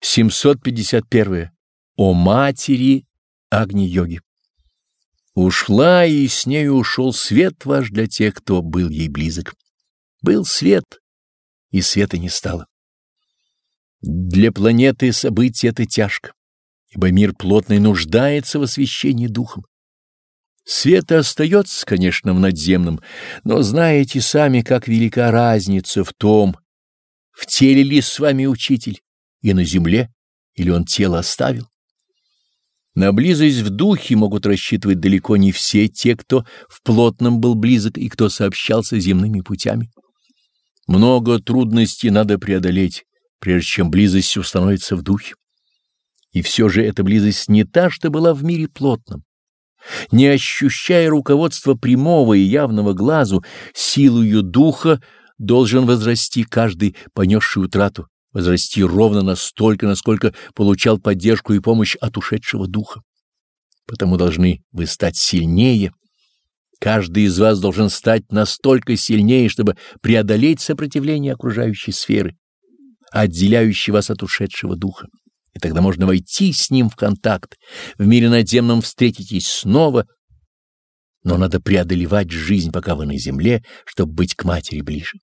751. О матери Агни-йоги. Ушла, и с нею ушел свет ваш для тех, кто был ей близок. Был свет, и света не стало. Для планеты событие это тяжко, ибо мир плотный нуждается в освещении духом. Света остается, конечно, в надземном, но знаете сами, как велика разница в том, в теле ли с вами учитель и на земле, или он тело оставил. На близость в духе могут рассчитывать далеко не все те, кто в плотном был близок и кто сообщался земными путями. Много трудностей надо преодолеть, прежде чем близость установится в духе. И все же эта близость не та, что была в мире плотном. Не ощущая руководства прямого и явного глазу, силою духа должен возрасти каждый, понесший утрату, возрасти ровно настолько, насколько получал поддержку и помощь от ушедшего духа. Потому должны вы стать сильнее. Каждый из вас должен стать настолько сильнее, чтобы преодолеть сопротивление окружающей сферы, отделяющей вас от ушедшего духа. И тогда можно войти с ним в контакт, в мире надземном встретитесь снова, но надо преодолевать жизнь, пока вы на земле, чтобы быть к матери ближе.